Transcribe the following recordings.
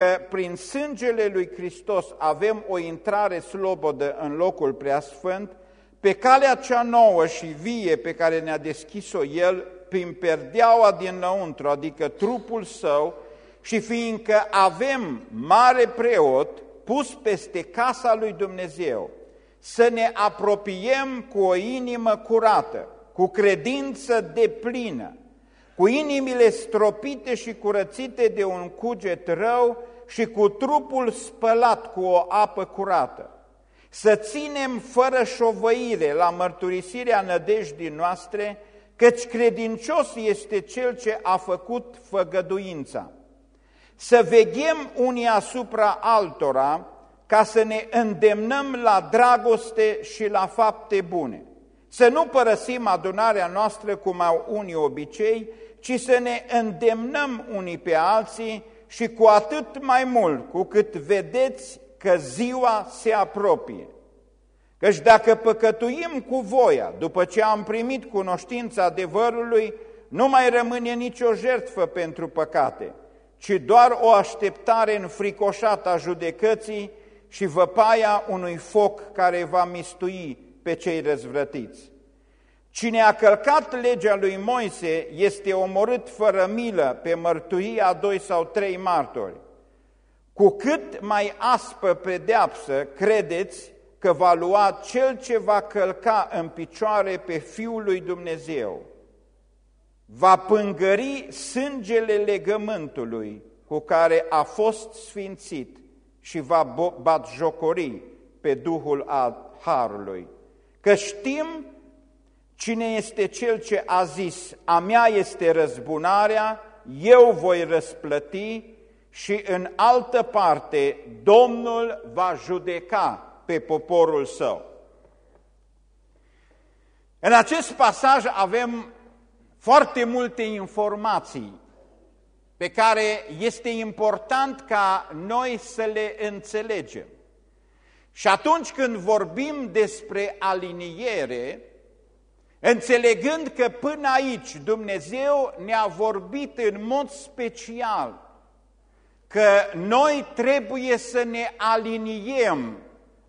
că prin sângele lui Hristos avem o intrare slobodă în locul preasfânt, pe calea cea nouă și vie pe care ne-a deschis-o El, prin perdeaua dinăuntru, adică trupul său, și fiindcă avem mare preot pus peste casa lui Dumnezeu, să ne apropiem cu o inimă curată, cu credință deplină, cu inimile stropite și curățite de un cuget rău și cu trupul spălat cu o apă curată. Să ținem fără șovăire la mărturisirea nădejdii noastre, căci credincios este Cel ce a făcut făgăduința. Să veghem unii asupra altora, ca să ne îndemnăm la dragoste și la fapte bune. Să nu părăsim adunarea noastră cum au unii obicei, ci să ne îndemnăm unii pe alții și cu atât mai mult cu cât vedeți că ziua se apropie. Căci dacă păcătuim cu voia, după ce am primit cunoștința adevărului, nu mai rămâne nicio jertfă pentru păcate, ci doar o așteptare înfricoșată a judecății și văpaia unui foc care va mistui pe cei răzvrătiți. Cine a călcat legea lui Moise este omorât fără milă pe mărturia a doi sau trei martori. Cu cât mai aspă pedeapsă credeți că va lua cel ce va călca în picioare pe Fiul lui Dumnezeu, va pângări sângele legământului cu care a fost sfințit și va batjocori pe Duhul Harului. Că știm cine este cel ce a zis, a mea este răzbunarea, eu voi răsplăti și în altă parte Domnul va judeca pe poporul său. În acest pasaj avem foarte multe informații pe care este important ca noi să le înțelegem. Și atunci când vorbim despre aliniere, înțelegând că până aici Dumnezeu ne-a vorbit în mod special că noi trebuie să ne aliniem,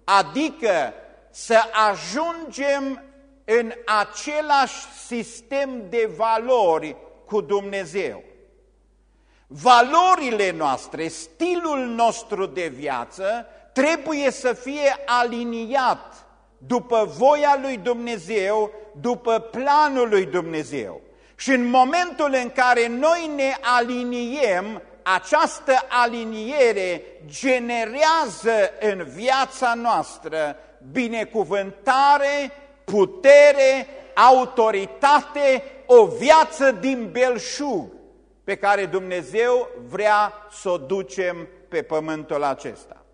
adică să ajungem în același sistem de valori cu Dumnezeu. Valorile noastre, stilul nostru de viață trebuie să fie aliniat după voia lui Dumnezeu, după planul lui Dumnezeu. Și în momentul în care noi ne aliniem, această aliniere generează în viața noastră binecuvântare, putere, autoritate, o viață din belșug pe care Dumnezeu vrea să o ducem pe pământul acesta.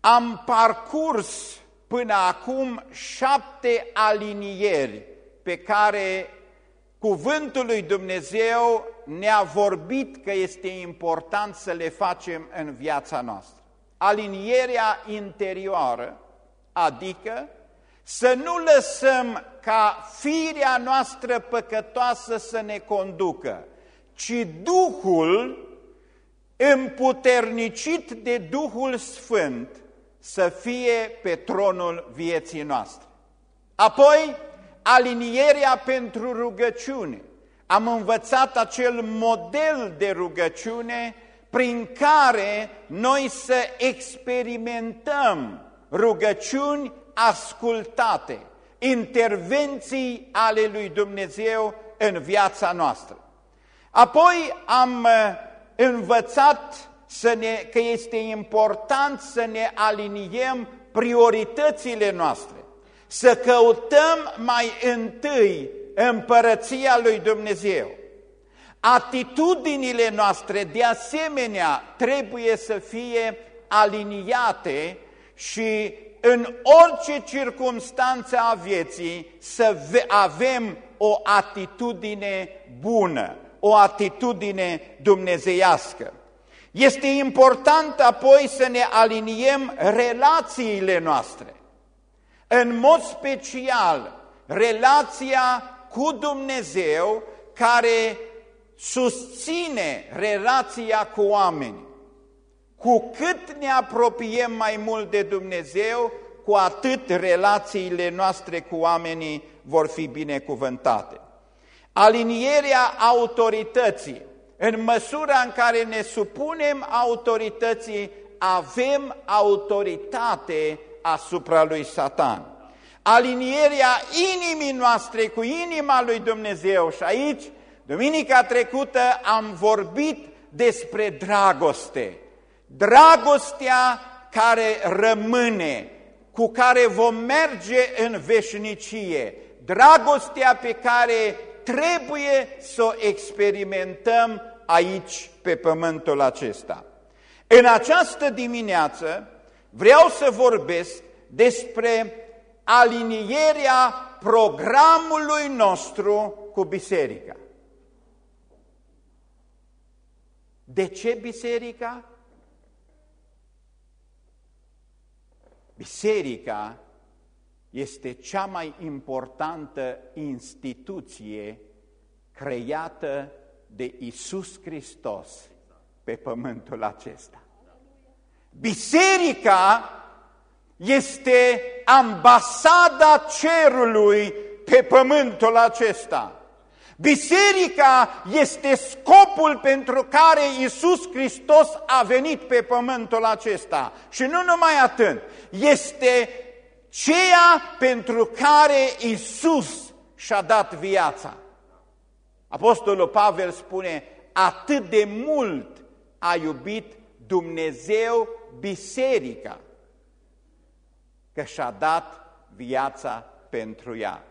Am parcurs până acum șapte alinieri pe care cuvântul lui Dumnezeu ne-a vorbit că este important să le facem în viața noastră. Alinierea interioară, adică să nu lăsăm ca firea noastră păcătoasă să ne conducă, ci Duhul împuternicit de Duhul Sfânt să fie pe tronul vieții noastre. Apoi, alinierea pentru rugăciune. Am învățat acel model de rugăciune prin care noi să experimentăm rugăciuni ascultate, intervenții ale lui Dumnezeu în viața noastră. Apoi am uh, învățat să ne, că este important să ne aliniem prioritățile noastre, să căutăm mai întâi împărăția lui Dumnezeu. Atitudinile noastre, de asemenea, trebuie să fie aliniate și în orice circunstanță a vieții să avem o atitudine bună, o atitudine dumnezeiască. Este important apoi să ne aliniem relațiile noastre. În mod special, relația cu Dumnezeu care susține relația cu oamenii. Cu cât ne apropiem mai mult de Dumnezeu, cu atât relațiile noastre cu oamenii vor fi binecuvântate. Alinierea autorității. În măsura în care ne supunem autorității, avem autoritate asupra lui Satan. Alinierea inimii noastre cu inima lui Dumnezeu și aici, duminica trecută, am vorbit despre dragoste. Dragostea care rămâne, cu care vom merge în veșnicie, dragostea pe care trebuie să o experimentăm aici, pe pământul acesta. În această dimineață vreau să vorbesc despre alinierea programului nostru cu biserica. De ce biserica? Biserica este cea mai importantă instituție creată de Isus Hristos pe pământul acesta. Biserica este ambasada cerului pe pământul acesta. Biserica este scopul pentru care Iisus Hristos a venit pe pământul acesta. Și nu numai atât, este ceea pentru care Iisus și-a dat viața. Apostolul Pavel spune, atât de mult a iubit Dumnezeu biserica, că și-a dat viața pentru ea.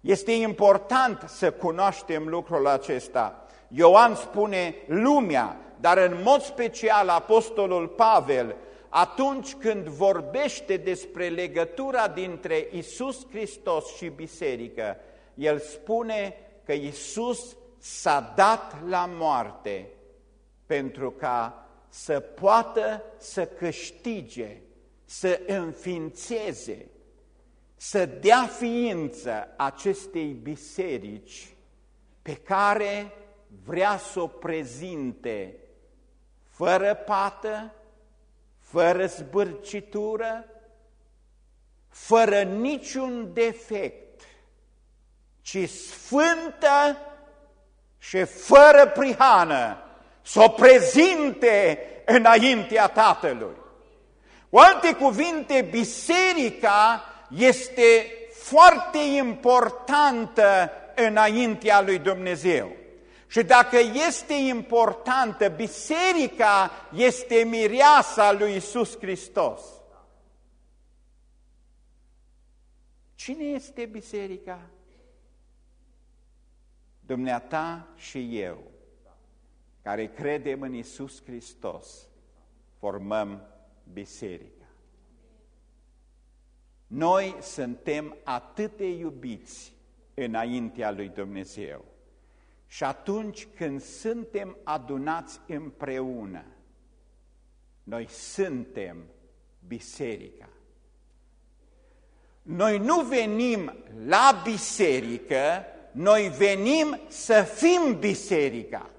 Este important să cunoaștem lucrul acesta. Ioan spune lumea, dar în mod special Apostolul Pavel, atunci când vorbește despre legătura dintre Isus Hristos și biserică, el spune că Isus s-a dat la moarte pentru ca să poată să câștige, să înființeze să dea ființă acestei biserici pe care vrea să o prezinte fără pată, fără zbârcitură, fără niciun defect, ci sfântă și fără prihană, să o prezinte înaintea Tatălui. Cu alte cuvinte, biserica este foarte importantă înaintea lui Dumnezeu. Și dacă este importantă, biserica este mireasa lui Isus Hristos. Cine este biserica? Dumneata și eu, care credem în Isus Hristos, formăm biserica. Noi suntem atât de iubiți înaintea lui Dumnezeu. Și atunci când suntem adunați împreună, noi suntem biserica. Noi nu venim la biserică, noi venim să fim biserica.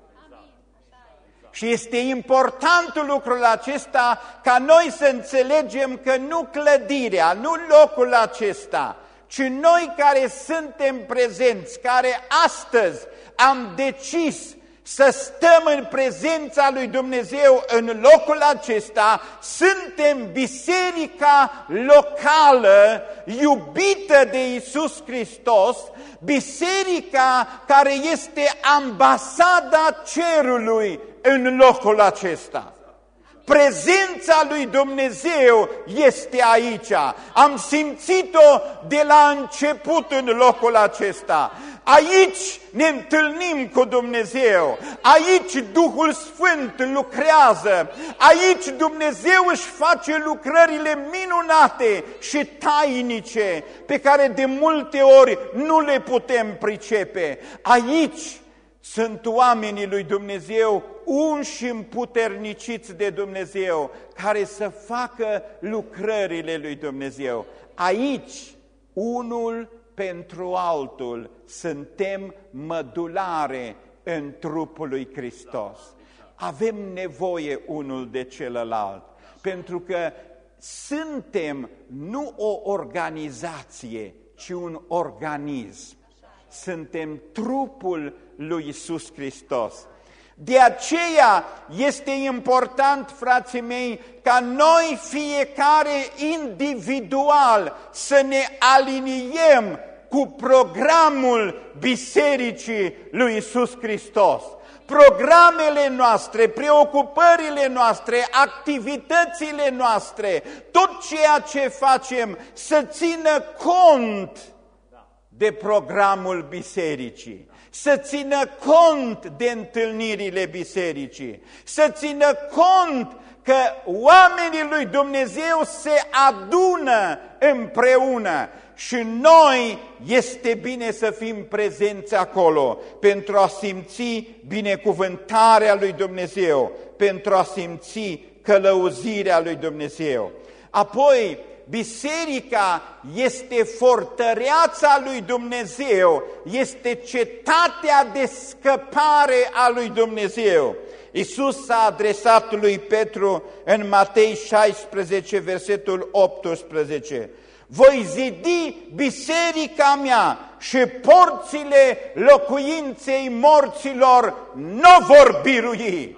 Și este important lucrul acesta ca noi să înțelegem că nu clădirea, nu locul acesta, ci noi care suntem prezenți, care astăzi am decis să stăm în prezența lui Dumnezeu în locul acesta, suntem biserica locală iubită de Isus Hristos, biserica care este ambasada cerului în locul acesta. Prezența lui Dumnezeu este aici. Am simțit-o de la început în locul acesta. Aici ne întâlnim cu Dumnezeu, aici Duhul Sfânt lucrează, aici Dumnezeu își face lucrările minunate și tainice pe care de multe ori nu le putem pricepe. Aici sunt oamenii lui Dumnezeu unși împuterniciți de Dumnezeu, care să facă lucrările lui Dumnezeu. Aici, unul pentru altul, suntem mădulare în trupul lui Hristos. avem nevoie unul de celălalt, pentru că suntem nu o organizație, ci un organism. Suntem trupul lui Isus Hristos. De aceea este important, frații mei, ca noi fiecare individual să ne aliniem cu programul Bisericii lui Isus Hristos. Programele noastre, preocupările noastre, activitățile noastre, tot ceea ce facem să țină cont de programul bisericii, să țină cont de întâlnirile bisericii, să țină cont că oamenii lui Dumnezeu se adună împreună și noi este bine să fim prezenți acolo pentru a simți binecuvântarea lui Dumnezeu, pentru a simți călăuzirea lui Dumnezeu. Apoi, biserica este fortăreața lui Dumnezeu, este cetatea de scăpare a lui Dumnezeu. Iisus s-a adresat lui Petru în Matei 16, versetul 18. Voi zidi biserica mea și porțile locuinței morților nu vor birui.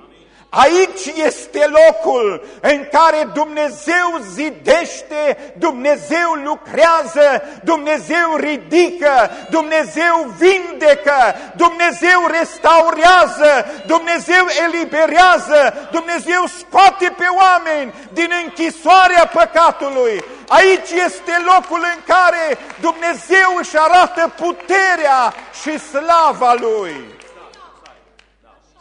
Aici este locul în care Dumnezeu zidește, Dumnezeu lucrează, Dumnezeu ridică, Dumnezeu vindecă, Dumnezeu restaurează, Dumnezeu eliberează, Dumnezeu scoate pe oameni din închisoarea păcatului. Aici este locul în care Dumnezeu își arată puterea și slava Lui.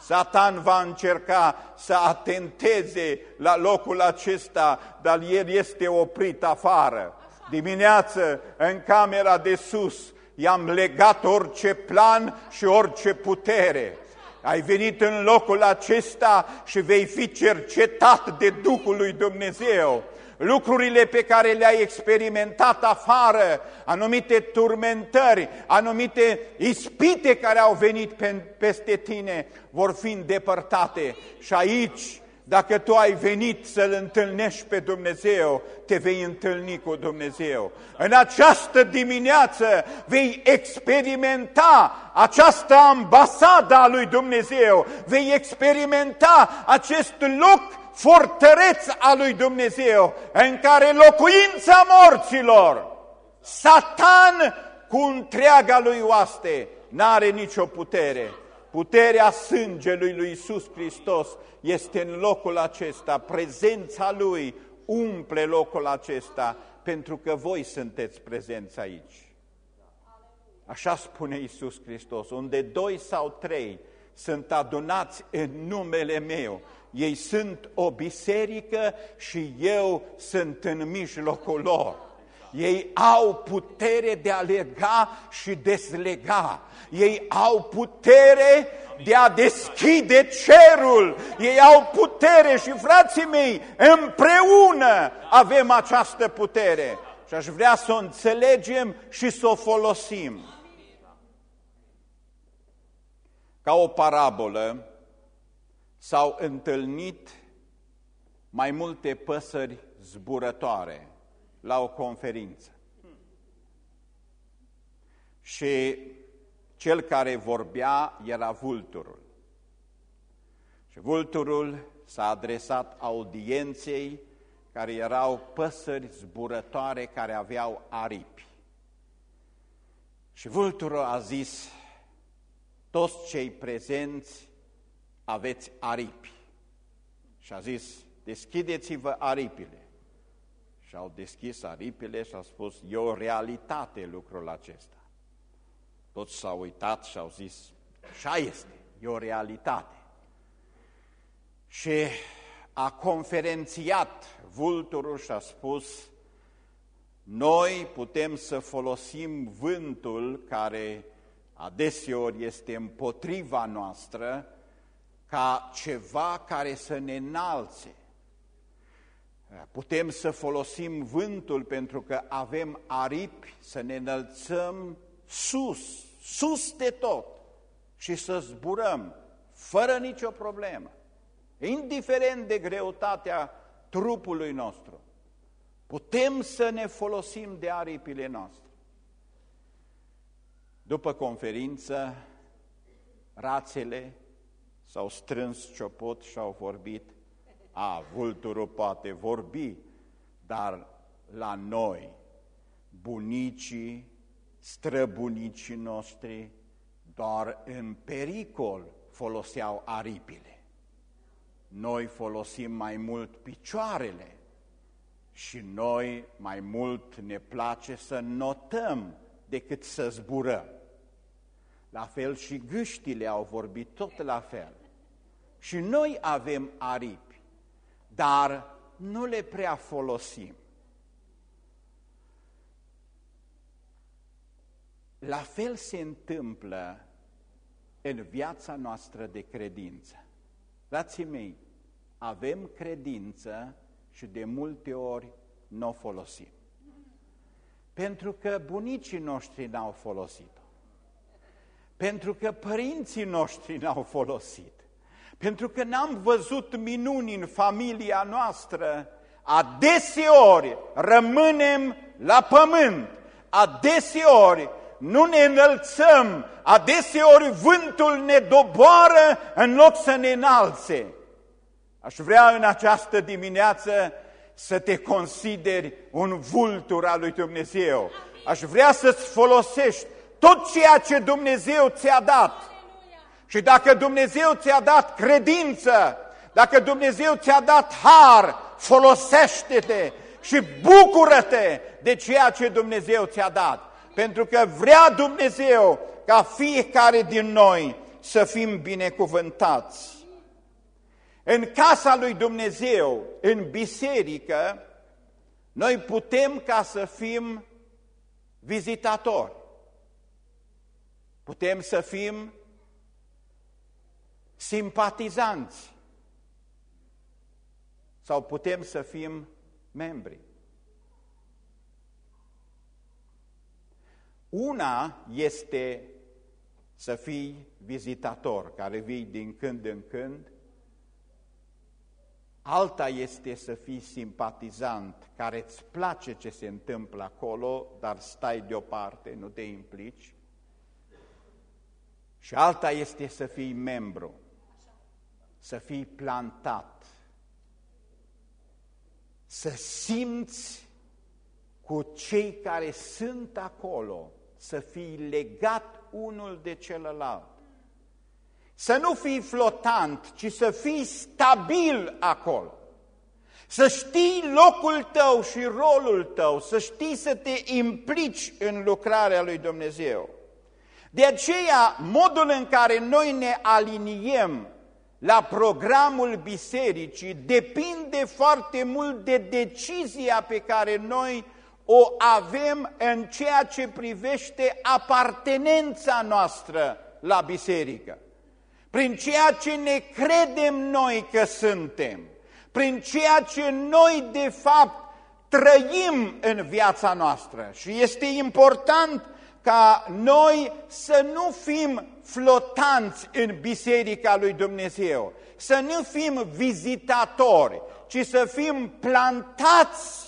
Satan va încerca să atenteze la locul acesta, dar el este oprit afară. Dimineață, în camera de sus, i-am legat orice plan și orice putere. Ai venit în locul acesta și vei fi cercetat de Duhul lui Dumnezeu lucrurile pe care le-ai experimentat afară, anumite turmentări, anumite ispite care au venit peste tine, vor fi îndepărtate. Și aici, dacă tu ai venit să-L întâlnești pe Dumnezeu, te vei întâlni cu Dumnezeu. În această dimineață vei experimenta această ambasadă a lui Dumnezeu, vei experimenta acest loc fortăreț a lui Dumnezeu, în care locuința morților, Satan cu întreaga lui oaste, n-are nicio putere. Puterea sângelui lui Iisus Hristos este în locul acesta, prezența Lui umple locul acesta, pentru că voi sunteți prezenți aici. Așa spune Iisus Hristos, unde doi sau trei sunt adunați în numele meu, ei sunt o biserică și eu sunt în mijlocul lor. Ei au putere de a lega și deslega. Ei au putere de a deschide cerul. Ei au putere și, frații mei, împreună avem această putere. Și aș vrea să o înțelegem și să o folosim. Ca o parabolă, s-au întâlnit mai multe păsări zburătoare la o conferință. Și cel care vorbea era vulturul. Și vulturul s-a adresat audienței care erau păsări zburătoare care aveau aripi. Și vulturul a zis, toți cei prezenți aveți aripi. Și a zis, deschideți-vă aripile. Și au deschis aripile și au spus, e o realitate lucrul acesta. Toți s-au uitat și au zis, așa este, e o realitate. Și a conferențiat vulturul și a spus, noi putem să folosim vântul care adeseori este împotriva noastră ca ceva care să ne înalțe. Putem să folosim vântul pentru că avem aripi să ne înălțăm sus, sus de tot și să zburăm fără nicio problemă. indiferent de greutatea trupului nostru, putem să ne folosim de aripile noastre. După conferință, rațele s-au strâns ciopot și au vorbit. A, vulturul poate vorbi, dar la noi, bunicii, străbunicii noștri, doar în pericol foloseau aripile. Noi folosim mai mult picioarele și noi mai mult ne place să notăm decât să zburăm. La fel și gâștile au vorbit tot la fel. Și noi avem aripi, dar nu le prea folosim. La fel se întâmplă în viața noastră de credință. Frații mei, avem credință și de multe ori nu o folosim. Pentru că bunicii noștri n-au folosit-o. Pentru că părinții noștri n-au folosit. Pentru că n-am văzut minuni în familia noastră, adeseori rămânem la pământ, adeseori nu ne înălțăm, adeseori vântul ne doboară în loc să ne înalțe. Aș vrea în această dimineață să te consideri un vultur al lui Dumnezeu. Aș vrea să-ți folosești tot ceea ce Dumnezeu ți-a dat. Și dacă Dumnezeu ți-a dat credință, dacă Dumnezeu ți-a dat har, folosește-te și bucură-te de ceea ce Dumnezeu ți-a dat. Pentru că vrea Dumnezeu ca fiecare din noi să fim binecuvântați. În casa lui Dumnezeu, în biserică, noi putem ca să fim vizitatori. Putem să fim simpatizanți sau putem să fim membri. Una este să fii vizitator, care vii din când în când, alta este să fii simpatizant, care îți place ce se întâmplă acolo, dar stai deoparte, nu te implici, și alta este să fii membru, să fii plantat, să simți cu cei care sunt acolo, să fii legat unul de celălalt. Să nu fii flotant, ci să fii stabil acolo. Să știi locul tău și rolul tău, să știi să te implici în lucrarea lui Dumnezeu. De aceea, modul în care noi ne aliniem la programul bisericii depinde foarte mult de decizia pe care noi o avem în ceea ce privește apartenența noastră la biserică. Prin ceea ce ne credem noi că suntem, prin ceea ce noi de fapt trăim în viața noastră. Și este important ca noi să nu fim flotanți în Biserica lui Dumnezeu, să nu fim vizitatori, ci să fim plantați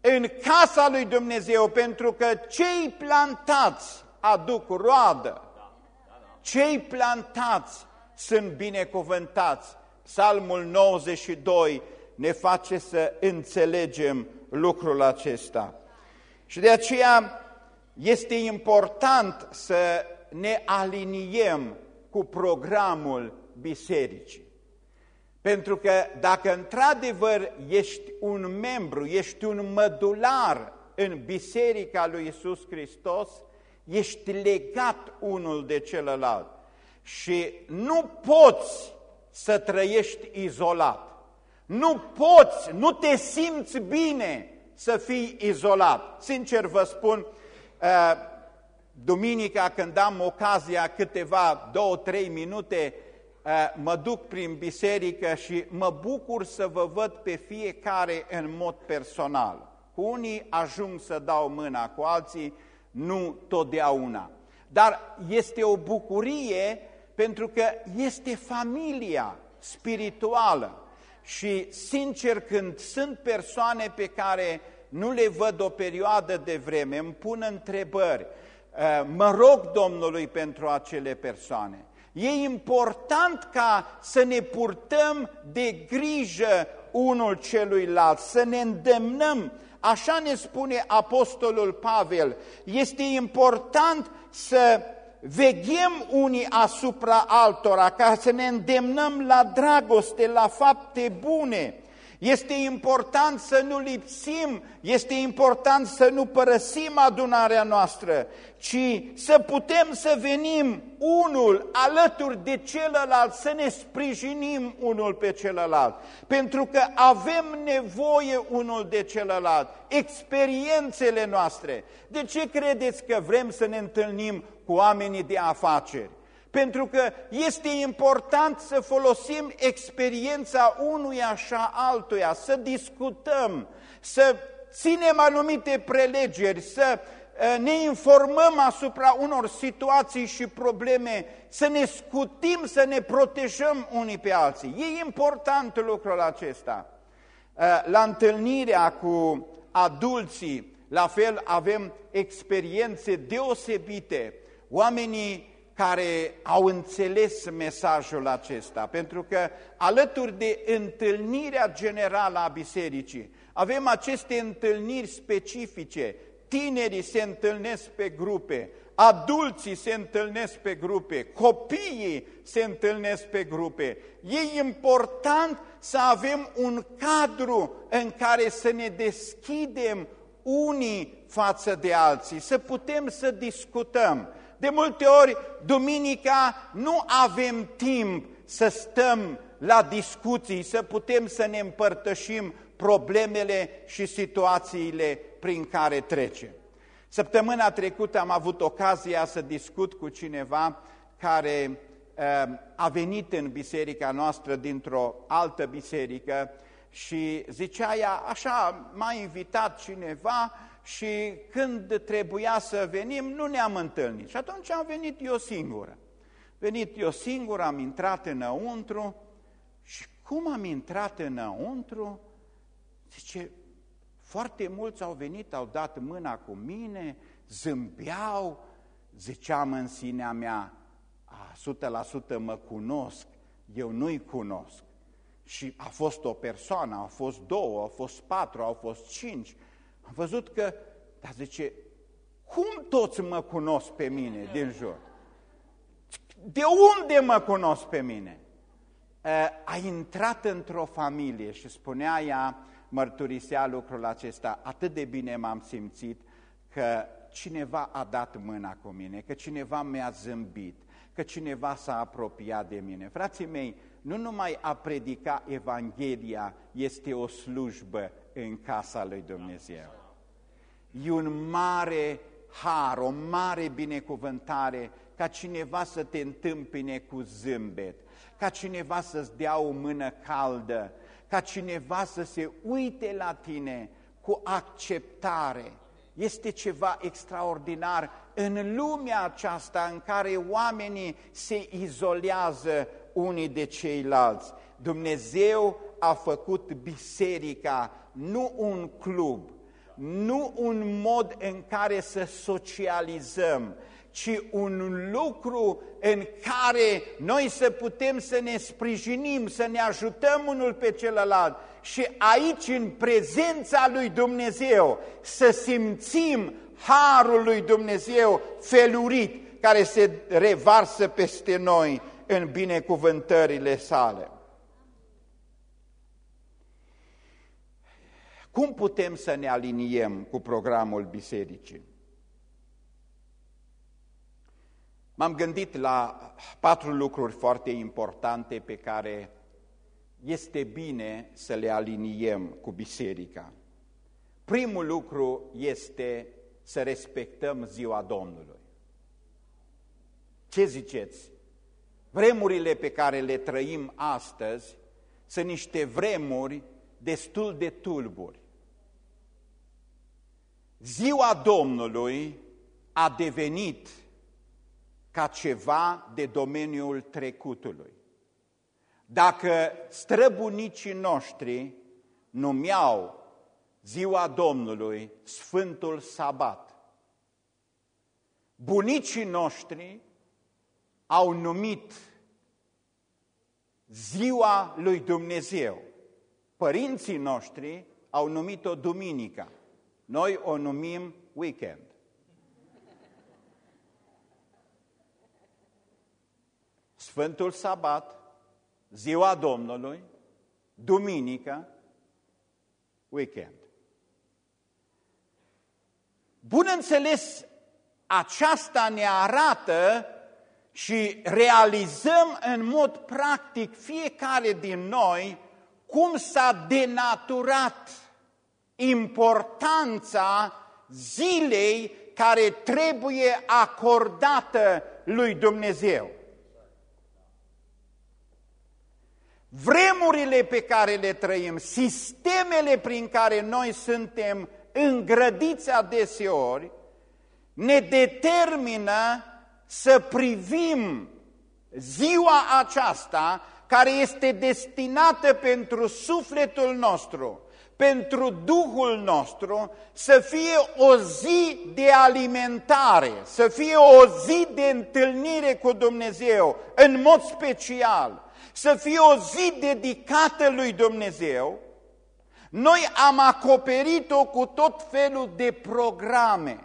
în casa lui Dumnezeu, pentru că cei plantați aduc roadă, cei plantați sunt binecuvântați. Psalmul 92 ne face să înțelegem lucrul acesta. Și de aceea este important să ne aliniem cu programul bisericii. Pentru că dacă într-adevăr ești un membru, ești un mădular în Biserica lui Isus Hristos, ești legat unul de celălalt și nu poți să trăiești izolat. Nu poți, nu te simți bine să fii izolat. Sincer vă spun, uh, duminica când am ocazia câteva, două, trei minute Eh, mă duc prin biserică și mă bucur să vă văd pe fiecare în mod personal. Cu unii ajung să dau mâna, cu alții nu totdeauna. Dar este o bucurie pentru că este familia. spirituală. Și, sincer, când sunt persoane pe care nu le văd o perioadă de vreme, îmi pun întrebări, uh, mă rog Domnului pentru acele persoane. E important ca să ne purtăm de grijă unul celuilalt, să ne îndemnăm. Așa ne spune Apostolul Pavel. Este important să veghem unii asupra altora, ca să ne îndemnăm la dragoste, la fapte bune. Este important să nu lipsim, este important să nu părăsim adunarea noastră, ci să putem să venim unul alături de celălalt, să ne sprijinim unul pe celălalt, pentru că avem nevoie unul de celălalt, experiențele noastre. De ce credeți că vrem să ne întâlnim cu oamenii de afaceri? Pentru că este important să folosim experiența unuia și a altuia, să discutăm, să ținem anumite prelegeri, să ă, ne informăm asupra unor situații și probleme, să ne scutim, să ne protejăm unii pe alții. E important lucrul acesta. Ă, la întâlnirea cu adulții, la fel avem experiențe deosebite. Oamenii care au înțeles mesajul acesta, pentru că alături de întâlnirea generală a bisericii, avem aceste întâlniri specifice, tinerii se întâlnesc pe grupe, adulții se întâlnesc pe grupe, copiii se întâlnesc pe grupe. E important să avem un cadru în care să ne deschidem unii față de alții, să putem să discutăm. De multe ori, duminica, nu avem timp să stăm la discuții, să putem să ne împărtășim problemele și situațiile prin care trecem. Săptămâna trecută am avut ocazia să discut cu cineva care uh, a venit în biserica noastră dintr-o altă biserică și zicea ea, așa m-a invitat cineva și când trebuia să venim, nu ne-am întâlnit. Și atunci am venit eu singură. Venit eu singur, am intrat înăuntru și cum am intrat înăuntru, zice, foarte mulți au venit, au dat mâna cu mine, zâmbeau, ziceam în sinea mea, a, 100% mă cunosc, eu nu-i cunosc. Și a fost o persoană, au fost două, au fost patru, au fost cinci, am văzut că, dar zice, cum toți mă cunosc pe mine din jur? De unde mă cunosc pe mine? A intrat într-o familie și spunea ea, mărturisea lucrul acesta, atât de bine m-am simțit că cineva a dat mâna cu mine, că cineva mi-a zâmbit, că cineva s-a apropiat de mine. Frații mei, nu numai a predica Evanghelia este o slujbă în casa lui Dumnezeu. E un mare har, o mare binecuvântare ca cineva să te întâmpine cu zâmbet, ca cineva să-ți dea o mână caldă, ca cineva să se uite la tine cu acceptare. Este ceva extraordinar în lumea aceasta în care oamenii se izolează unii de ceilalți. Dumnezeu a făcut biserica nu un club, nu un mod în care să socializăm, ci un lucru în care noi să putem să ne sprijinim, să ne ajutăm unul pe celălalt și aici, în prezența lui Dumnezeu, să simțim harul lui Dumnezeu felurit care se revarsă peste noi în binecuvântările sale. Cum putem să ne aliniem cu programul bisericii? M-am gândit la patru lucruri foarte importante pe care este bine să le aliniem cu biserica. Primul lucru este să respectăm ziua Domnului. Ce ziceți? Vremurile pe care le trăim astăzi sunt niște vremuri destul de tulburi. Ziua Domnului a devenit ca ceva de domeniul trecutului. Dacă străbunicii noștri numeau ziua Domnului Sfântul Sabat, bunicii noștri au numit ziua lui Dumnezeu. Părinții noștri au numit-o duminica. Noi o numim weekend. Sfântul Sabat, ziua Domnului, duminică, weekend. Bun înțeles, aceasta ne arată și realizăm în mod practic fiecare din noi cum s-a denaturat importanța zilei care trebuie acordată lui Dumnezeu. Vremurile pe care le trăim, sistemele prin care noi suntem îngrădiți adeseori, ne determină să privim ziua aceasta care este destinată pentru sufletul nostru, pentru Duhul nostru, să fie o zi de alimentare, să fie o zi de întâlnire cu Dumnezeu, în mod special, să fie o zi dedicată lui Dumnezeu, noi am acoperit-o cu tot felul de programe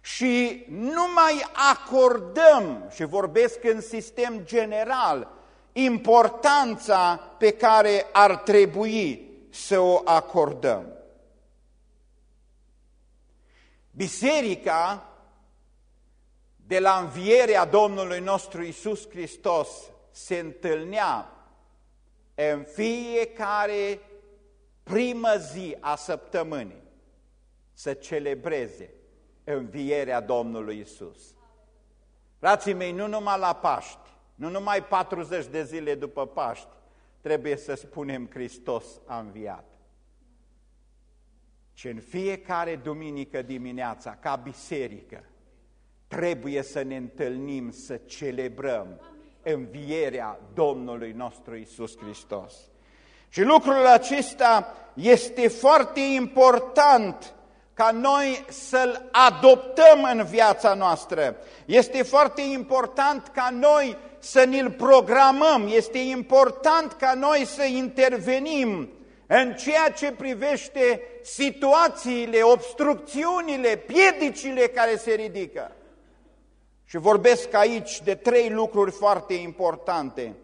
și nu mai acordăm, și vorbesc în sistem general, importanța pe care ar trebui să o acordăm. Biserica, de la învierea Domnului nostru Isus Hristos, se întâlnea în fiecare primă zi a săptămânii să celebreze învierea Domnului Isus. Frații mei, nu numai la Paști, nu numai 40 de zile după Paști, trebuie să spunem Hristos a înviat. Și în fiecare duminică dimineața, ca biserică, trebuie să ne întâlnim, să celebrăm învierea Domnului nostru Isus Hristos. Și lucrul acesta este foarte important ca noi să-L adoptăm în viața noastră. Este foarte important ca noi să ne-L programăm, este important ca noi să intervenim în ceea ce privește situațiile, obstrucțiunile, piedicile care se ridică. Și vorbesc aici de trei lucruri foarte importante.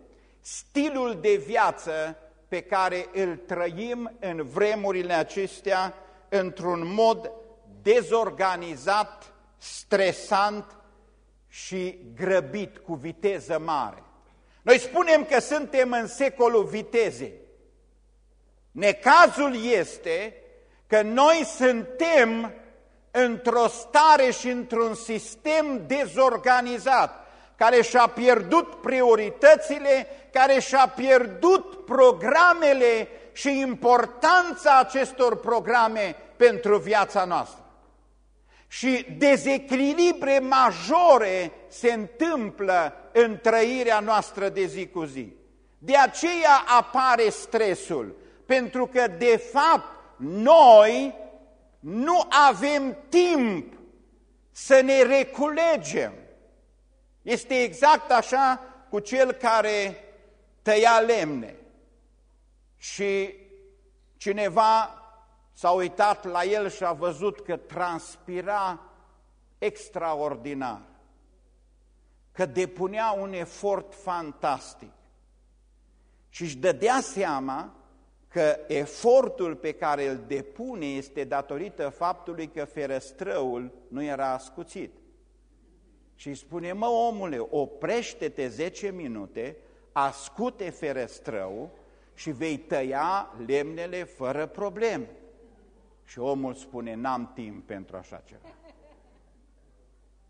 Stilul de viață pe care îl trăim în vremurile acestea într-un mod dezorganizat, stresant și grăbit cu viteză mare. Noi spunem că suntem în secolul vitezei. Necazul este că noi suntem într-o stare și într-un sistem dezorganizat, care și-a pierdut prioritățile, care și-a pierdut programele și importanța acestor programe pentru viața noastră. Și dezechilibre majore se întâmplă în trăirea noastră de zi cu zi. De aceea apare stresul, pentru că de fapt noi nu avem timp să ne reculegem. Este exact așa cu cel care tăia lemne și cineva s-a uitat la el și a văzut că transpira extraordinar, că depunea un efort fantastic și își dădea seama că efortul pe care îl depune este datorită faptului că ferăstrăul nu era ascuțit. Și îi spune, mă omule, oprește-te 10 minute, ascute ferăstrăul și vei tăia lemnele fără probleme. Și omul spune, n-am timp pentru așa ceva.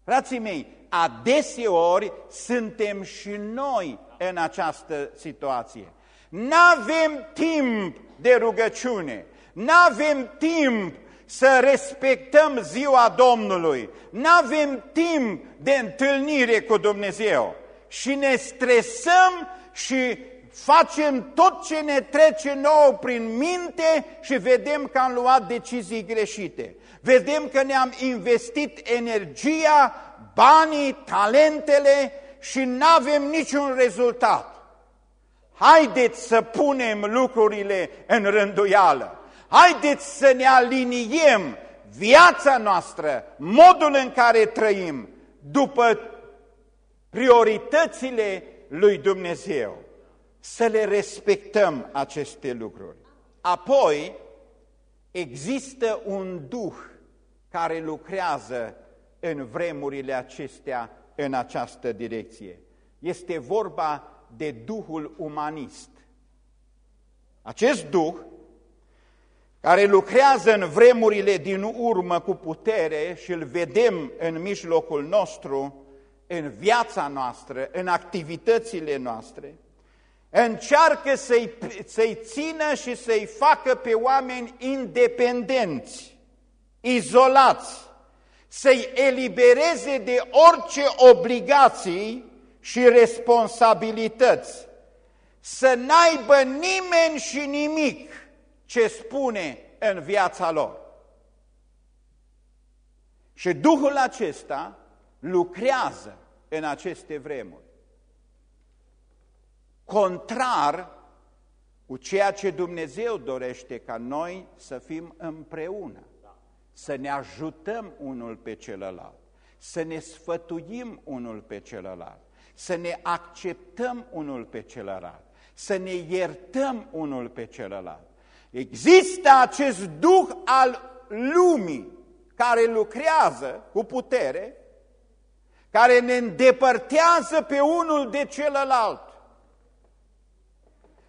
Frații mei, adeseori suntem și noi în această situație. N-avem timp de rugăciune, n-avem timp să respectăm ziua Domnului, n-avem timp de întâlnire cu Dumnezeu și ne stresăm și facem tot ce ne trece nouă prin minte și vedem că am luat decizii greșite. Vedem că ne-am investit energia, banii, talentele și nu avem niciun rezultat. Haideți să punem lucrurile în rânduială. Haideți să ne aliniem viața noastră, modul în care trăim, după prioritățile lui Dumnezeu. Să le respectăm aceste lucruri. Apoi, există un duh care lucrează în vremurile acestea în această direcție. Este vorba de Duhul umanist. Acest Duh, care lucrează în vremurile din urmă cu putere și îl vedem în mijlocul nostru, în viața noastră, în activitățile noastre, încearcă să-i să, țină și să-i facă pe oameni independenți, izolați, să-i elibereze de orice obligații și responsabilități, să n-aibă nimeni și nimic ce spune în viața lor. Și Duhul acesta lucrează în aceste vremuri. Contrar cu ceea ce Dumnezeu dorește ca noi să fim împreună, să ne ajutăm unul pe celălalt, să ne sfătuim unul pe celălalt, să ne acceptăm unul pe celălalt, să ne iertăm unul pe celălalt. Există acest duh al lumii care lucrează cu putere, care ne îndepărtează pe unul de celălalt,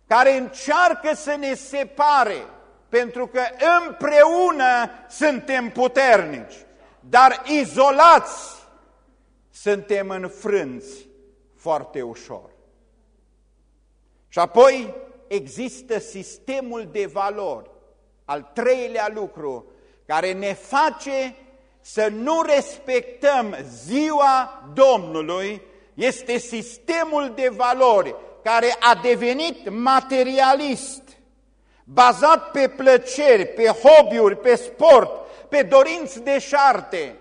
care încearcă să ne separe, pentru că împreună suntem puternici, dar izolați suntem înfrânți foarte ușor. Și apoi există sistemul de valori, al treilea lucru, care ne face să nu respectăm ziua Domnului, este sistemul de valori care a devenit materialist, bazat pe plăceri, pe hobby-uri, pe sport, pe dorinți de șarte.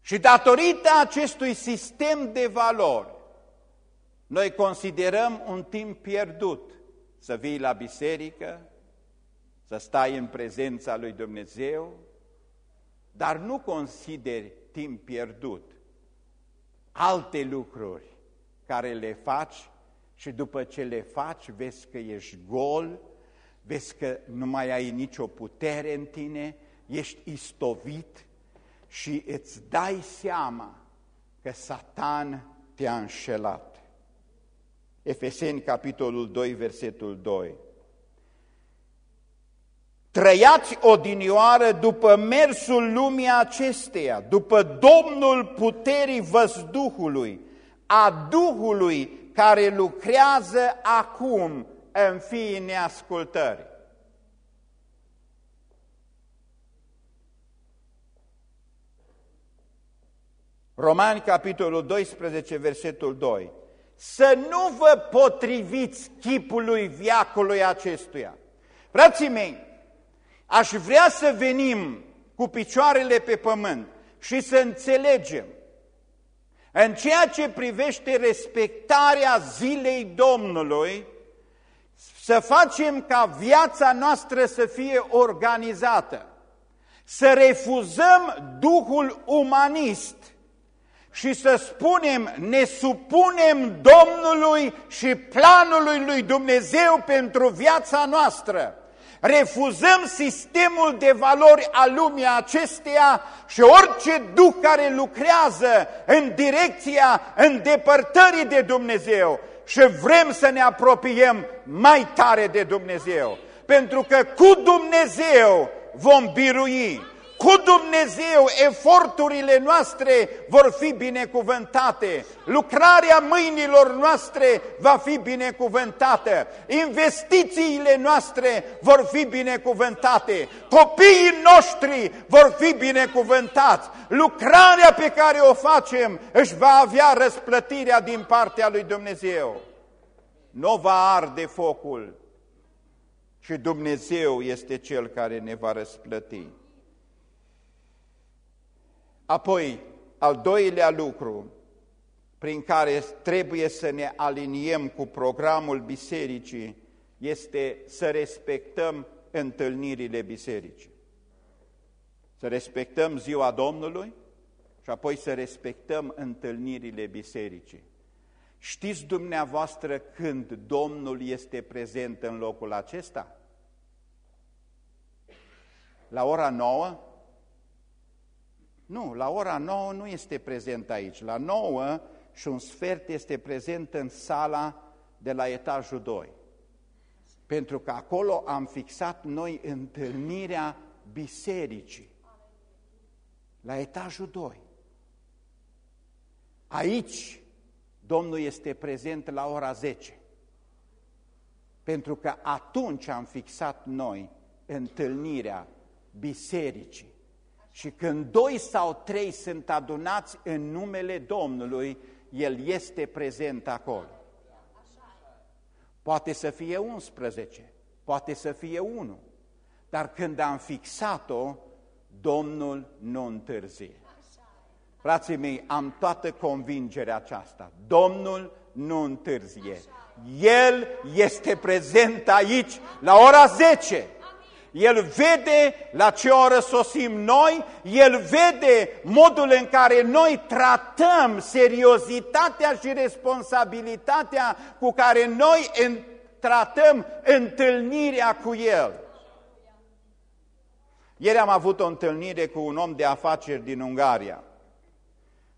Și datorită acestui sistem de valori, noi considerăm un timp pierdut să vii la biserică, să stai în prezența lui Dumnezeu, dar nu consideri timp pierdut alte lucruri care le faci și după ce le faci vezi că ești gol, vezi că nu mai ai nicio putere în tine, ești istovit și îți dai seama că Satan te-a înșelat. Efeseni, capitolul 2, versetul 2. Trăiați odinioară după mersul lumii acesteia, după Domnul puterii văzduhului, a Duhului care lucrează acum în fiii neascultării. Romani, capitolul 12, versetul 2. Să nu vă potriviți chipului viacului acestuia. Frații mei, aș vrea să venim cu picioarele pe pământ și să înțelegem în ceea ce privește respectarea zilei Domnului, să facem ca viața noastră să fie organizată, să refuzăm duhul umanist și să spunem, ne supunem Domnului și planului lui Dumnezeu pentru viața noastră. Refuzăm sistemul de valori al lumii acesteia și orice duh care lucrează în direcția îndepărtării de Dumnezeu și vrem să ne apropiem mai tare de Dumnezeu. Pentru că cu Dumnezeu vom birui, cu Dumnezeu eforturile noastre vor fi binecuvântate, lucrarea mâinilor noastre va fi binecuvântată, investițiile noastre vor fi binecuvântate, copiii noștri vor fi binecuvântați, lucrarea pe care o facem își va avea răsplătirea din partea lui Dumnezeu. Nu va arde focul și Dumnezeu este Cel care ne va răsplăti. Apoi, al doilea lucru prin care trebuie să ne aliniem cu programul bisericii este să respectăm întâlnirile bisericii. Să respectăm ziua Domnului și apoi să respectăm întâlnirile bisericii. Știți dumneavoastră când Domnul este prezent în locul acesta? La ora nouă? Nu, la ora nouă nu este prezent aici. La nouă și un sfert este prezent în sala de la etajul 2. Pentru că acolo am fixat noi întâlnirea bisericii. La etajul 2. Aici Domnul este prezent la ora 10. Pentru că atunci am fixat noi întâlnirea bisericii. Și când doi sau trei sunt adunați în numele Domnului, El este prezent acolo. Poate să fie 11, poate să fie 1, dar când am fixat-o, Domnul nu întârzie. Frații mei, am toată convingerea aceasta. Domnul nu întârzie. El este prezent aici la ora 10. El vede la ce oră sosim noi, El vede modul în care noi tratăm seriozitatea și responsabilitatea cu care noi în, tratăm întâlnirea cu El. Ieri am avut o întâlnire cu un om de afaceri din Ungaria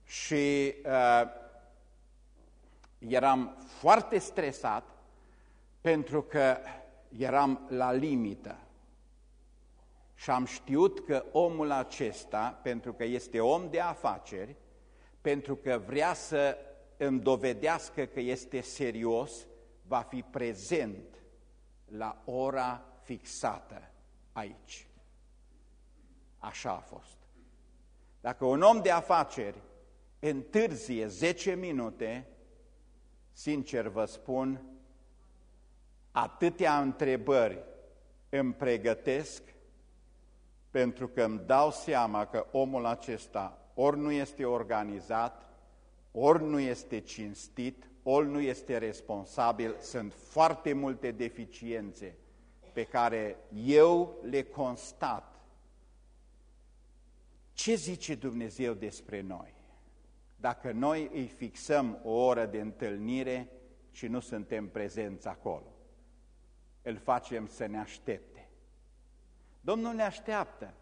și uh, eram foarte stresat pentru că eram la limită. Și am știut că omul acesta, pentru că este om de afaceri, pentru că vrea să îmi dovedească că este serios, va fi prezent la ora fixată aici. Așa a fost. Dacă un om de afaceri întârzie 10 minute, sincer vă spun, atâtea întrebări îmi pregătesc pentru că îmi dau seama că omul acesta ori nu este organizat, ori nu este cinstit, ori nu este responsabil, sunt foarte multe deficiențe pe care eu le constat. Ce zice Dumnezeu despre noi? Dacă noi îi fixăm o oră de întâlnire și nu suntem prezenți acolo, îl facem să ne aștepte Domnul ne așteaptă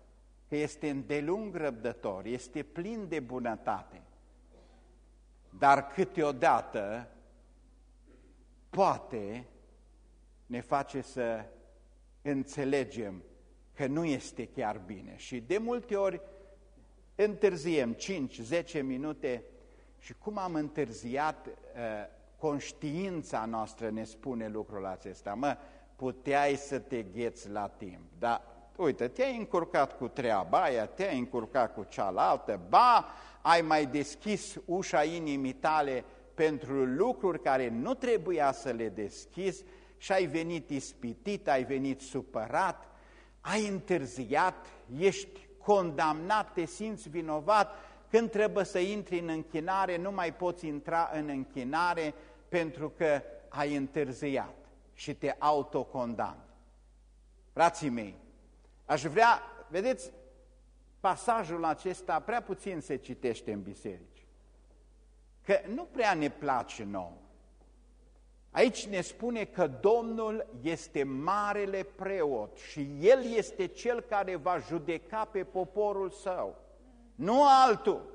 că este îndelung răbdător, este plin de bunătate, dar câteodată poate ne face să înțelegem că nu este chiar bine și de multe ori întârziem 5-10 minute și cum am întârziat, uh, conștiința noastră ne spune lucrul acesta. Mă, puteai să te gheți la timp, dar uite, te-ai încurcat cu treaba aia, te-ai încurcat cu cealaltă, ba, ai mai deschis ușa inimii tale pentru lucruri care nu trebuia să le deschizi și ai venit ispitit, ai venit supărat, ai întârziat, ești condamnat, te simți vinovat, când trebuie să intri în închinare, nu mai poți intra în închinare pentru că ai întârziat și te autocondamni. Frații mei, Aș vrea, vedeți, pasajul acesta prea puțin se citește în biserici. Că nu prea ne place nou. Aici ne spune că Domnul este marele preot și El este Cel care va judeca pe poporul său, nu altul.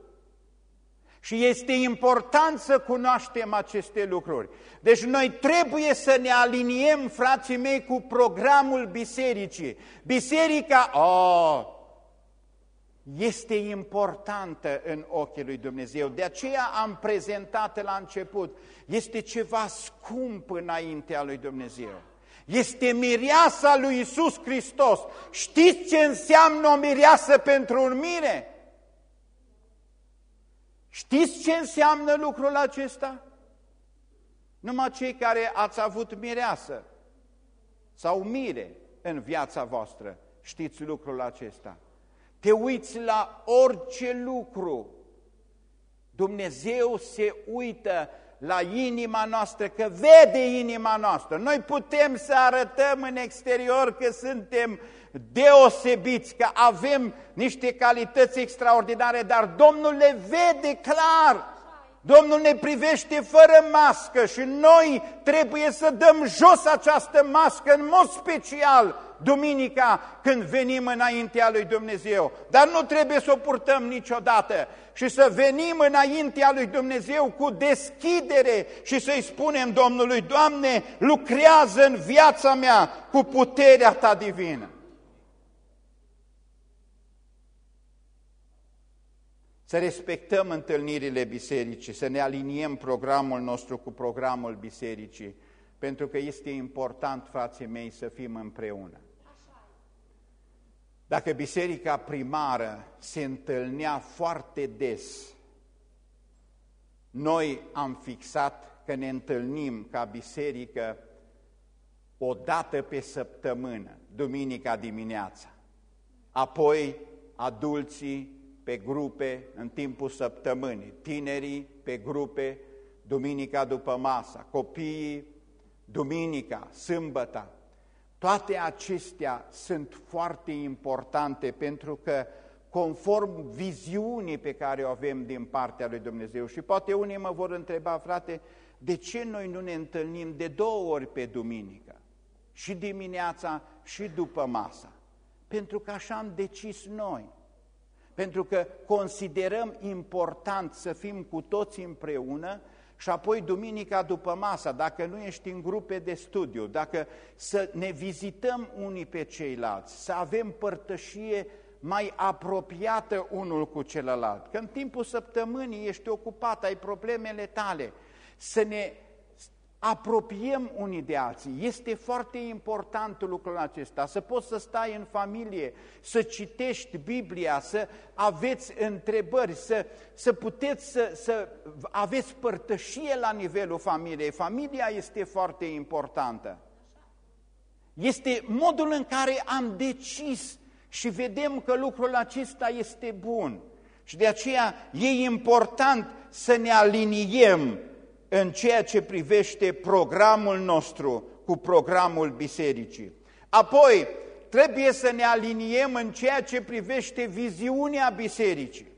Și este important să cunoaștem aceste lucruri. Deci noi trebuie să ne aliniem, frații mei, cu programul bisericii. Biserica, oh, este importantă în ochii lui Dumnezeu. De aceea am prezentat la început. Este ceva scump înaintea lui Dumnezeu. Este mireasa lui Isus Hristos. Știți ce înseamnă o mireasă pentru un mire? Știți ce înseamnă lucrul acesta? Numai cei care ați avut mireasă sau mire în viața voastră știți lucrul acesta. Te uiți la orice lucru. Dumnezeu se uită la inima noastră, că vede inima noastră. Noi putem să arătăm în exterior că suntem deosebiți, că avem niște calități extraordinare, dar Domnul le vede clar. Domnul ne privește fără mască și noi trebuie să dăm jos această mască în mod special duminica când venim înaintea lui Dumnezeu. Dar nu trebuie să o purtăm niciodată și să venim înaintea lui Dumnezeu cu deschidere și să-i spunem Domnului, Doamne, lucrează în viața mea cu puterea Ta divină. Să respectăm întâlnirile bisericii, să ne aliniem programul nostru cu programul bisericii, pentru că este important, frații mei, să fim împreună. Dacă biserica primară se întâlnea foarte des, noi am fixat că ne întâlnim ca biserică o dată pe săptămână, duminica dimineața. Apoi adulții pe grupe în timpul săptămânii, tinerii pe grupe duminica după masa, copiii duminica, sâmbăta, toate acestea sunt foarte importante pentru că conform viziunii pe care o avem din partea lui Dumnezeu și poate unii mă vor întreba, frate, de ce noi nu ne întâlnim de două ori pe duminică? Și dimineața și după masa. Pentru că așa am decis noi. Pentru că considerăm important să fim cu toți împreună și apoi duminica după masa, dacă nu ești în grupe de studiu, dacă să ne vizităm unii pe ceilalți, să avem părtășie mai apropiată unul cu celălalt. Că în timpul săptămânii ești ocupat, ai problemele tale, să ne apropiem unii de alții. Este foarte important lucrul acesta, să poți să stai în familie, să citești Biblia, să aveți întrebări, să, să puteți să, să aveți părtășie la nivelul familiei. Familia este foarte importantă. Este modul în care am decis și vedem că lucrul acesta este bun. Și de aceea e important să ne aliniem în ceea ce privește programul nostru cu programul bisericii. Apoi, trebuie să ne aliniem în ceea ce privește viziunea bisericii.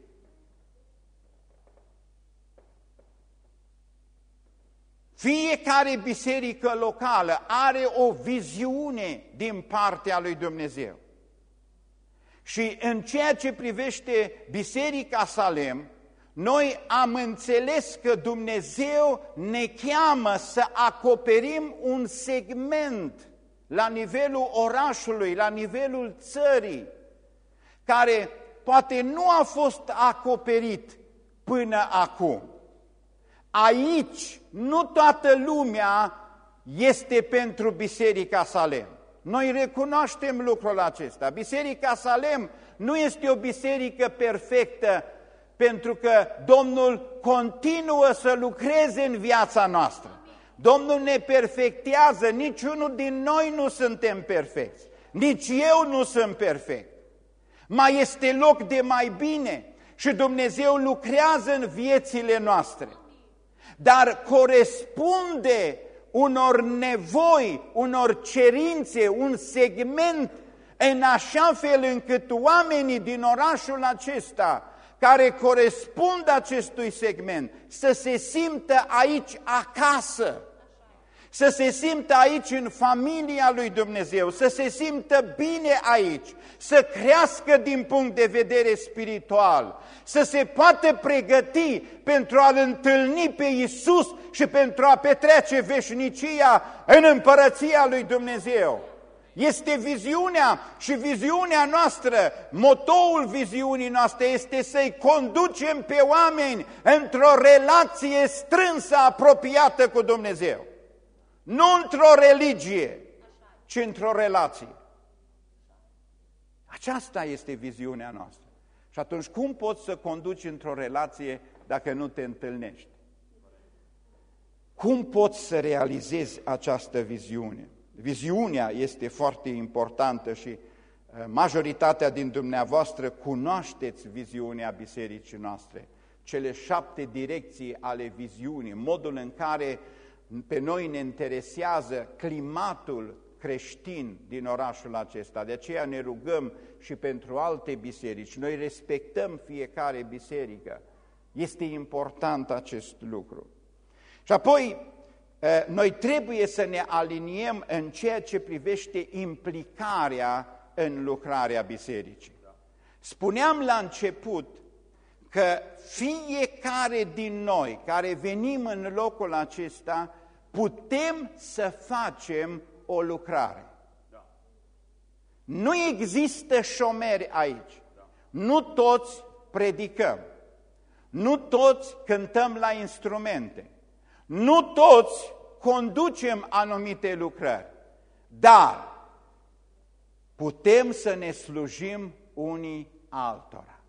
Fiecare biserică locală are o viziune din partea lui Dumnezeu. Și în ceea ce privește Biserica Salem, noi am înțeles că Dumnezeu ne cheamă să acoperim un segment la nivelul orașului, la nivelul țării, care poate nu a fost acoperit până acum. Aici nu toată lumea este pentru Biserica Salem. Noi recunoaștem lucrul acesta. Biserica Salem nu este o biserică perfectă pentru că Domnul continuă să lucreze în viața noastră. Domnul ne perfectează, niciunul din noi nu suntem perfecți, nici eu nu sunt perfect. Mai este loc de mai bine și Dumnezeu lucrează în viețile noastre. Dar corespunde unor nevoi, unor cerințe, un segment în așa fel încât oamenii din orașul acesta care corespund acestui segment, să se simtă aici acasă, să se simtă aici în familia lui Dumnezeu, să se simtă bine aici, să crească din punct de vedere spiritual, să se poată pregăti pentru a-L întâlni pe Isus și pentru a petrece veșnicia în împărăția lui Dumnezeu. Este viziunea și viziunea noastră, motoul viziunii noastre este să-i conducem pe oameni într-o relație strânsă, apropiată cu Dumnezeu. Nu într-o religie, ci într-o relație. Aceasta este viziunea noastră. Și atunci cum poți să conduci într-o relație dacă nu te întâlnești? Cum poți să realizezi această viziune? Viziunea este foarte importantă și uh, majoritatea din dumneavoastră cunoașteți viziunea bisericii noastre, cele șapte direcții ale viziunii, modul în care pe noi ne interesează climatul creștin din orașul acesta. De aceea ne rugăm și pentru alte biserici. Noi respectăm fiecare biserică. Este important acest lucru. Și apoi, noi trebuie să ne aliniem în ceea ce privește implicarea în lucrarea bisericii. Spuneam la început că fiecare din noi care venim în locul acesta putem să facem o lucrare. Nu există șomeri aici. Nu toți predicăm. Nu toți cântăm la instrumente. Nu toți conducem anumite lucrări, dar putem să ne slujim unii altora.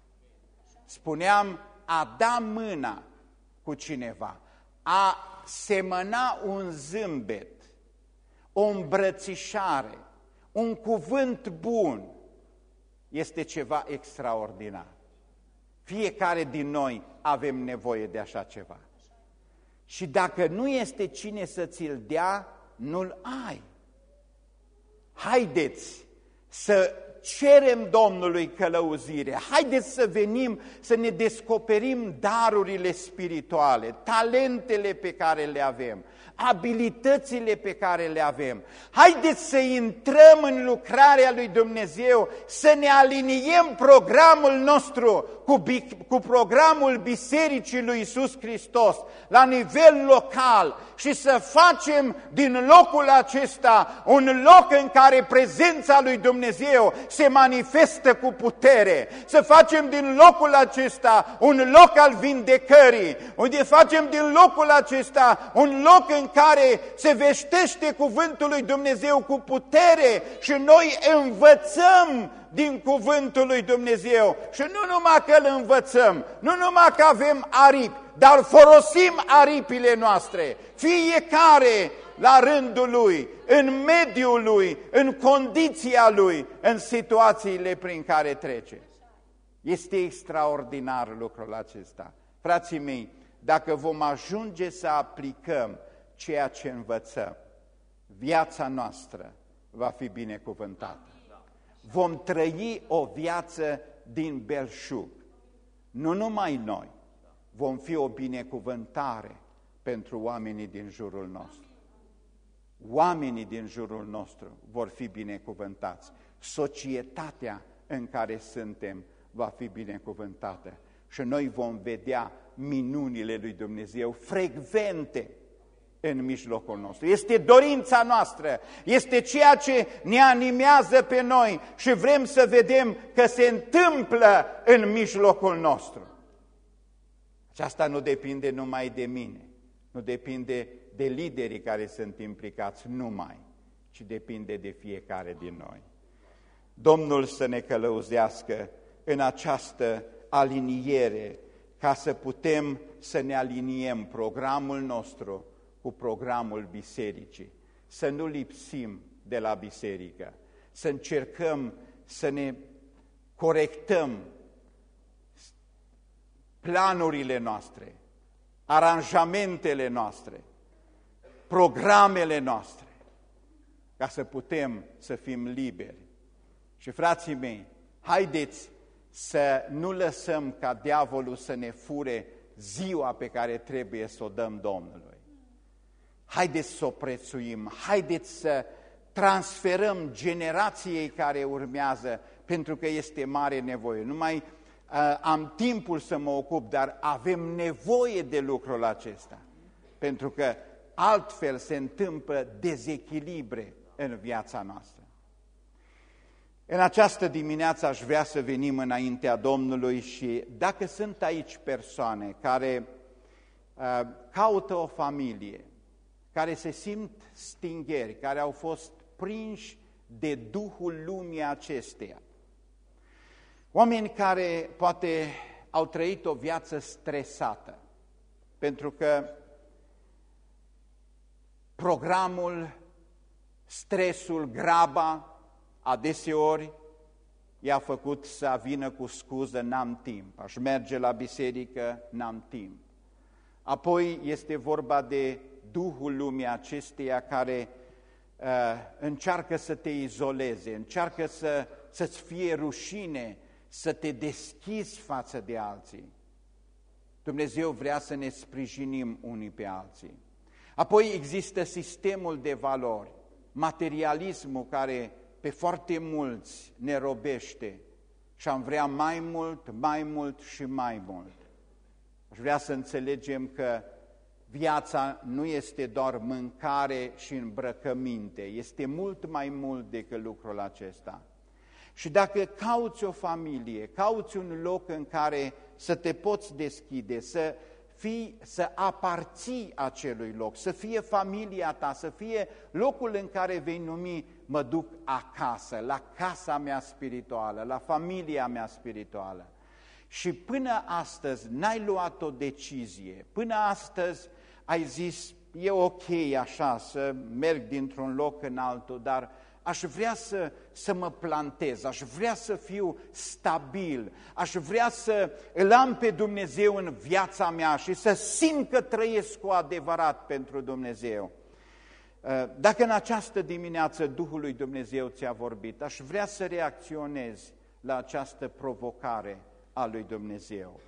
Spuneam, a da mâna cu cineva, a semăna un zâmbet, o îmbrățișare, un cuvânt bun, este ceva extraordinar. Fiecare din noi avem nevoie de așa ceva. Și dacă nu este cine să ți-l dea, nu-l ai. Haideți să cerem Domnului călăuzire, haideți să venim să ne descoperim darurile spirituale, talentele pe care le avem, abilitățile pe care le avem. Haideți să intrăm în lucrarea lui Dumnezeu, să ne aliniem programul nostru cu, cu programul Bisericii lui Isus Hristos la nivel local și să facem din locul acesta un loc în care prezența lui Dumnezeu se manifestă cu putere, să facem din locul acesta un loc al vindecării, unde facem din locul acesta un loc în care se veștește cuvântul lui Dumnezeu cu putere și noi învățăm din cuvântul lui Dumnezeu și nu numai că îl învățăm, nu numai că avem aripi, dar folosim aripile noastre, fiecare la rândul lui, în mediul lui, în condiția lui, în situațiile prin care trece. Este extraordinar lucrul acesta. Frații mei, dacă vom ajunge să aplicăm ceea ce învățăm, viața noastră va fi binecuvântată. Vom trăi o viață din belșug. Nu numai noi, vom fi o binecuvântare pentru oamenii din jurul nostru. Oamenii din jurul nostru vor fi binecuvântați. Societatea în care suntem va fi binecuvântată și noi vom vedea minunile lui Dumnezeu frecvente în mijlocul nostru. Este dorința noastră, este ceea ce ne animează pe noi și vrem să vedem că se întâmplă în mijlocul nostru. Aceasta nu depinde numai de mine, nu depinde de liderii care sunt implicați numai, ci depinde de fiecare din noi. Domnul să ne călăuzească în această aliniere ca să putem să ne aliniem programul nostru cu programul bisericii, să nu lipsim de la biserică, să încercăm să ne corectăm planurile noastre, aranjamentele noastre, programele noastre, ca să putem să fim liberi. Și frații mei, haideți să nu lăsăm ca diavolul să ne fure ziua pe care trebuie să o dăm Domnului. Haideți să o prețuim, haideți să transferăm generației care urmează, pentru că este mare nevoie. Nu mai uh, am timpul să mă ocup, dar avem nevoie de lucrul acesta, pentru că altfel se întâmplă dezechilibre în viața noastră. În această dimineață aș vrea să venim înaintea Domnului și dacă sunt aici persoane care uh, caută o familie, care se simt stingeri, care au fost prinși de Duhul lumii acesteia, oameni care poate au trăit o viață stresată, pentru că programul, stresul, graba, adeseori i-a făcut să vină cu scuză, n-am timp, aș merge la biserică, n-am timp. Apoi este vorba de Duhul lumii acesteia care uh, încearcă să te izoleze, încearcă să, să-ți fie rușine, să te deschizi față de alții. Dumnezeu vrea să ne sprijinim unii pe alții. Apoi există sistemul de valori, materialismul care pe foarte mulți ne robește și am vrea mai mult, mai mult și mai mult. Aș vrea să înțelegem că viața nu este doar mâncare și îmbrăcăminte, este mult mai mult decât lucrul acesta. Și dacă cauți o familie, cauți un loc în care să te poți deschide, să fii, să aparții acelui loc, să fie familia ta, să fie locul în care vei numi, mă duc acasă, la casa mea spirituală, la familia mea spirituală. Și până astăzi n-ai luat o decizie, până astăzi ai zis, e ok așa să merg dintr-un loc în altul, dar aș vrea să, să mă plantez, aș vrea să fiu stabil, aș vrea să îl am pe Dumnezeu în viața mea și să simt că trăiesc cu adevărat pentru Dumnezeu. Uh, dacă în această dimineață Duhul lui Dumnezeu ți-a vorbit, aș vrea să reacționezi la această provocare a lui Dumnezeu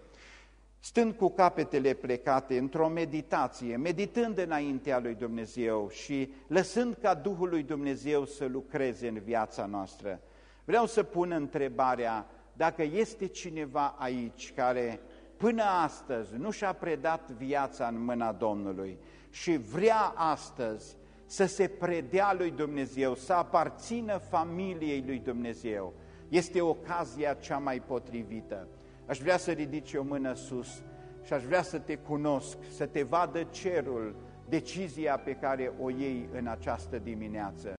stând cu capetele plecate într-o meditație, meditând înaintea lui Dumnezeu și lăsând ca Duhul lui Dumnezeu să lucreze în viața noastră, vreau să pun întrebarea dacă este cineva aici care până astăzi nu și-a predat viața în mâna Domnului și vrea astăzi să se predea lui Dumnezeu, să aparțină familiei lui Dumnezeu, este ocazia cea mai potrivită. Aș vrea să ridici o mână sus și aș vrea să te cunosc, să te vadă cerul, decizia pe care o iei în această dimineață.